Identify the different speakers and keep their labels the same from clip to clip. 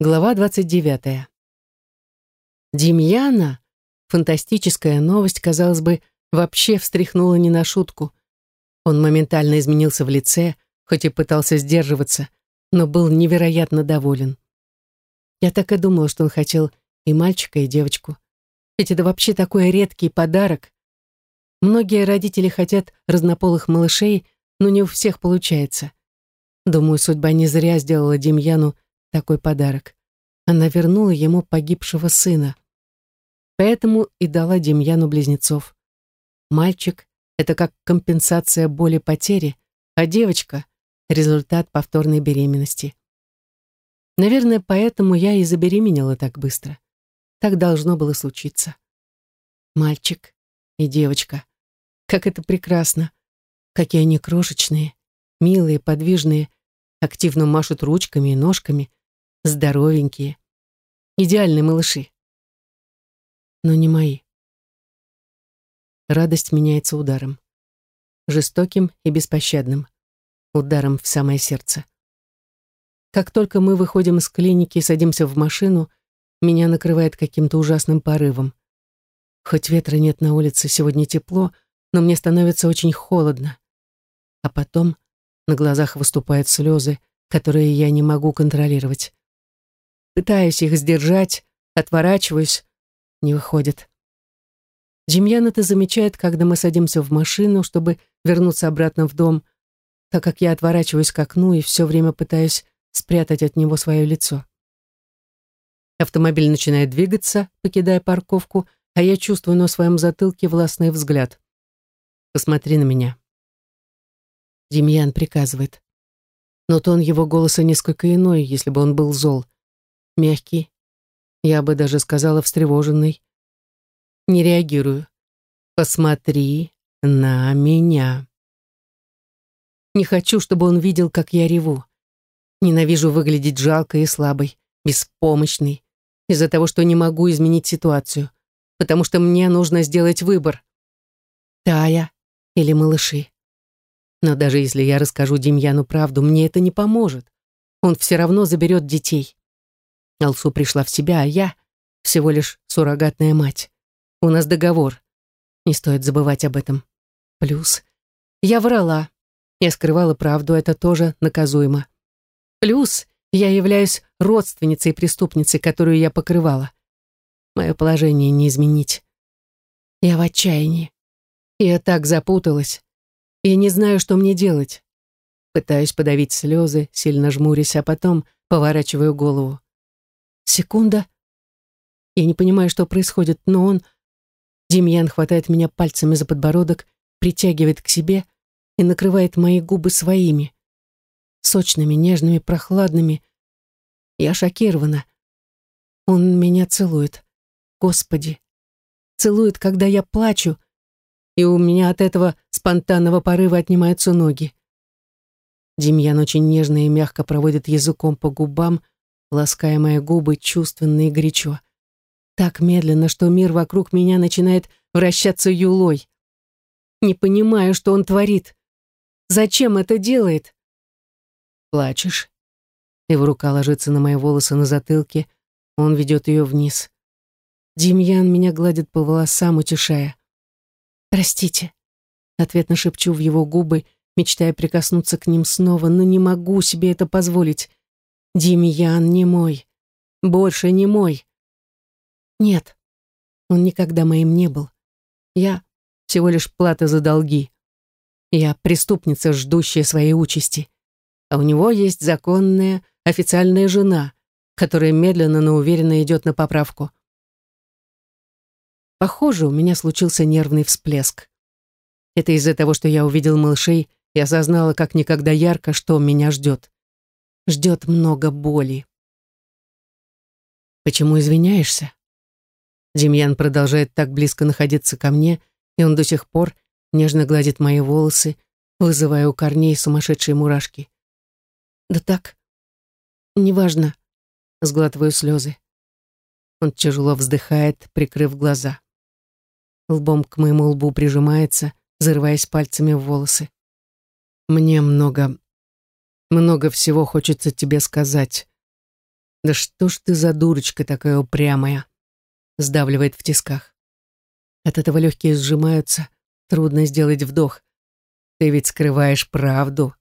Speaker 1: Глава 29. Демьяна, фантастическая новость, казалось бы, вообще встряхнула не на шутку. Он моментально изменился в лице, хоть и пытался сдерживаться, но был невероятно доволен. Я так и думала, что он хотел и мальчика, и девочку. Ведь это вообще такой редкий подарок. Многие родители хотят разнополых малышей, но не у всех получается. Думаю, судьба не зря сделала Демьяну такой подарок. Она вернула ему погибшего сына. Поэтому и дала Демьяну близнецов. Мальчик — это как компенсация боли потери, а девочка — результат повторной беременности. Наверное, поэтому я и забеременела так быстро. Так должно было случиться. Мальчик и девочка. Как это прекрасно. Какие они крошечные, милые, подвижные, активно машут ручками и ножками, здоровенькие. Идеальные малыши. Но не мои. Радость меняется ударом. Жестоким и беспощадным. Ударом в самое сердце. Как только мы выходим из клиники и садимся в машину, меня накрывает каким-то ужасным порывом. Хоть ветра нет на улице, сегодня тепло, но мне становится очень холодно. А потом на глазах выступают слезы, которые я не могу контролировать. Пытаюсь их сдержать, отворачиваюсь. Не выходит. Демьян это замечает, когда мы садимся в машину, чтобы вернуться обратно в дом, так как я отворачиваюсь к окну и все время пытаюсь спрятать от него свое лицо. Автомобиль начинает двигаться, покидая парковку, а я чувствую на своем затылке властный взгляд. «Посмотри на меня». Демьян приказывает. Но тон его голоса несколько иной, если бы он был зол мягкий, я бы даже сказала встревоженный. Не реагирую. Посмотри на меня. Не хочу, чтобы он видел, как я реву. Ненавижу выглядеть жалкой и слабой, беспомощной, из-за того, что не могу изменить ситуацию, потому что мне нужно сделать выбор. Тая или малыши. Но даже если я расскажу Демьяну правду, мне это не поможет. Он все равно заберет детей. Алсу пришла в себя, а я всего лишь суррогатная мать. У нас договор. Не стоит забывать об этом. Плюс я врала. Я скрывала правду, это тоже наказуемо. Плюс я являюсь родственницей преступницы, которую я покрывала. Мое положение не изменить. Я в отчаянии. Я так запуталась. Я не знаю, что мне делать. Пытаюсь подавить слезы, сильно жмурясь, а потом поворачиваю голову. Секунда. Я не понимаю, что происходит, но он... Демьян хватает меня пальцами за подбородок, притягивает к себе и накрывает мои губы своими. Сочными, нежными, прохладными. Я шокирована. Он меня целует. Господи. Целует, когда я плачу, и у меня от этого спонтанного порыва отнимаются ноги. Демьян очень нежно и мягко проводит языком по губам, лаская мои губы чувственно и горячо. Так медленно, что мир вокруг меня начинает вращаться юлой. Не понимаю, что он творит. Зачем это делает? Плачешь? Его рука ложится на мои волосы на затылке, он ведет ее вниз. Демьян меня гладит по волосам, утешая. «Простите», — ответно шепчу в его губы, мечтая прикоснуться к ним снова, но не могу себе это позволить. Демьян не мой. Больше не мой. Нет, он никогда моим не был. Я всего лишь плата за долги. Я преступница, ждущая своей участи. А у него есть законная, официальная жена, которая медленно, но уверенно идет на поправку. Похоже, у меня случился нервный всплеск. Это из-за того, что я увидел малышей и осознала как никогда ярко, что меня ждет ждет много боли. «Почему извиняешься?» Демьян продолжает так близко находиться ко мне, и он до сих пор нежно гладит мои волосы, вызывая у корней сумасшедшие мурашки. «Да так, неважно», — сглатываю слезы. Он тяжело вздыхает, прикрыв глаза. Лбом к моему лбу прижимается, зарываясь пальцами в волосы. «Мне много много всего хочется тебе сказать. Да что ж ты за дурочка такая упрямая? Сдавливает в тисках. От этого легкие сжимаются, трудно сделать вдох. Ты ведь скрываешь правду.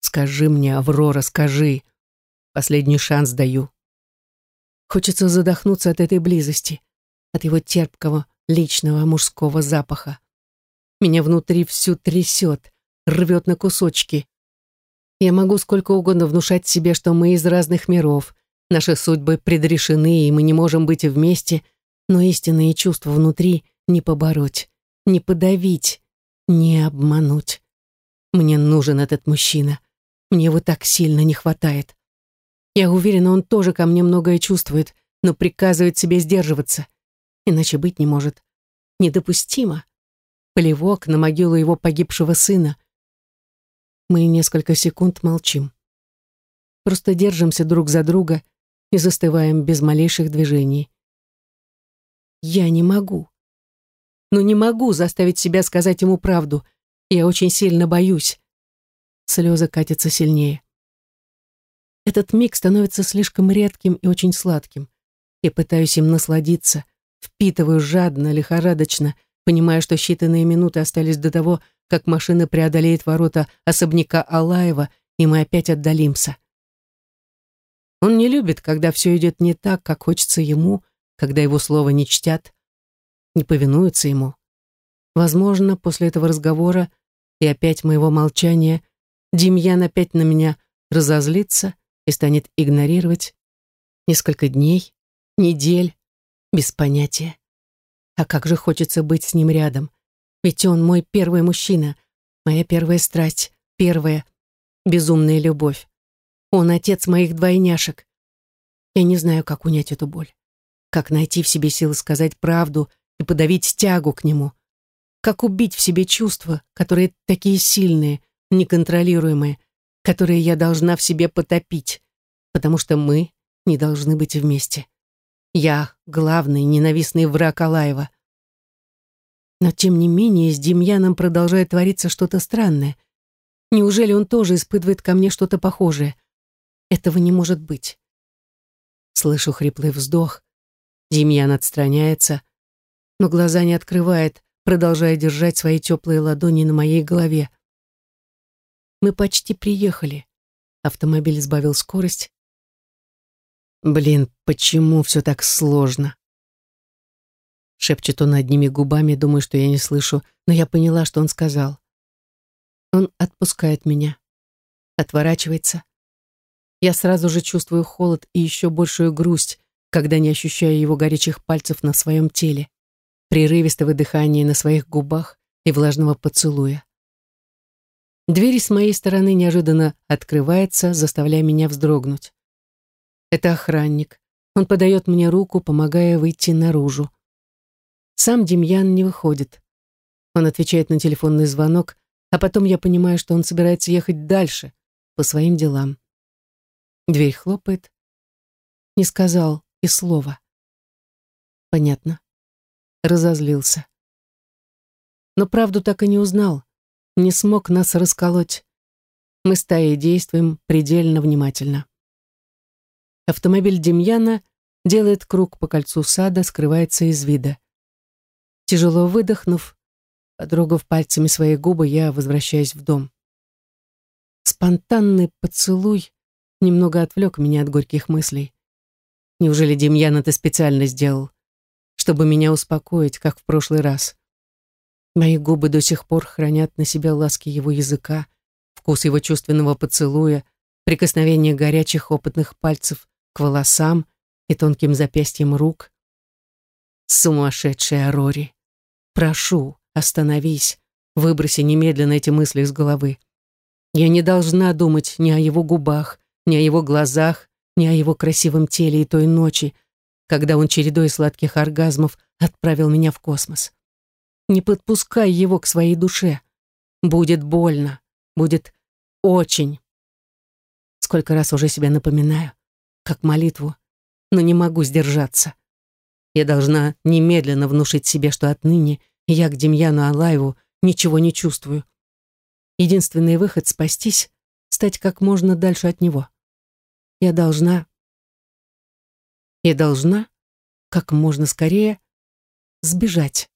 Speaker 1: Скажи мне, Аврора, скажи. Последний шанс даю. Хочется задохнуться от этой близости, от его терпкого, личного мужского запаха. Меня внутри всю трясет, рвет на кусочки. Я могу сколько угодно внушать себе, что мы из разных миров, наши судьбы предрешены, и мы не можем быть вместе, но истинные чувства внутри не побороть, не подавить, не обмануть. Мне нужен этот мужчина. Мне его так сильно не хватает. Я уверена, он тоже ко мне многое чувствует, но приказывает себе сдерживаться. Иначе быть не может. Недопустимо. Плевок на могилу его погибшего сына. Мы несколько секунд молчим. Просто держимся друг за друга и застываем без малейших движений. Я не могу. Но не могу заставить себя сказать ему правду. Я очень сильно боюсь. Слезы катятся сильнее. Этот миг становится слишком редким и очень сладким. Я пытаюсь им насладиться, впитываю жадно, лихорадочно, понимая, что считанные минуты остались до того, как машина преодолеет ворота особняка Алаева, и мы опять отдалимся. Он не любит, когда все идет не так, как хочется ему, когда его слово не чтят, не повинуются ему. Возможно, после этого разговора и опять моего молчания Демьян опять на меня разозлится и станет игнорировать несколько дней, недель, без понятия. А как же хочется быть с ним рядом. Ведь он мой первый мужчина, моя первая страсть, первая безумная любовь. Он отец моих двойняшек. Я не знаю, как унять эту боль. Как найти в себе силы сказать правду и подавить тягу к нему. Как убить в себе чувства, которые такие сильные, неконтролируемые, которые я должна в себе потопить, потому что мы не должны быть вместе. Я — главный ненавистный враг Алаева. Но тем не менее с Демьяном продолжает твориться что-то странное. Неужели он тоже испытывает ко мне что-то похожее? Этого не может быть. Слышу хриплый вздох. Демьян отстраняется, но глаза не открывает, продолжая держать свои теплые ладони на моей голове. Мы почти приехали. Автомобиль сбавил скорость. Блин, почему все так сложно? Шепчет он одними губами, думаю, что я не слышу, но я поняла, что он сказал. Он отпускает меня, отворачивается. Я сразу же чувствую холод и еще большую грусть, когда не ощущаю его горячих пальцев на своем теле, прерывистого дыхания на своих губах и влажного поцелуя. Дверь с моей стороны неожиданно открывается, заставляя меня вздрогнуть. Это охранник. Он подает мне руку, помогая выйти наружу. Сам Демьян не выходит. Он отвечает на телефонный звонок, а потом я понимаю, что он собирается ехать дальше, по своим делам. Дверь хлопает. Не сказал и слова. Понятно. Разозлился. Но правду так и не узнал не смог нас расколоть. Мы с Таей действуем предельно внимательно. Автомобиль Демьяна делает круг по кольцу сада, скрывается из вида. Тяжело выдохнув, потрогав пальцами свои губы, я возвращаюсь в дом. Спонтанный поцелуй немного отвлек меня от горьких мыслей. Неужели Демьян это специально сделал, чтобы меня успокоить, как в прошлый раз? Мои губы до сих пор хранят на себя ласки его языка, вкус его чувственного поцелуя, прикосновение горячих опытных пальцев к волосам и тонким запястьям рук. Сумасшедшая Рори. Прошу, остановись, выброси немедленно эти мысли из головы. Я не должна думать ни о его губах, ни о его глазах, ни о его красивом теле и той ночи, когда он чередой сладких оргазмов отправил меня в космос. Не подпускай его к своей душе. Будет больно. Будет очень. Сколько раз уже себя напоминаю, как молитву, но не могу сдержаться. Я должна немедленно внушить себе, что отныне я к Демьяну Алаеву ничего не чувствую. Единственный выход — спастись, стать как можно дальше от него. Я должна Я должна как можно скорее сбежать.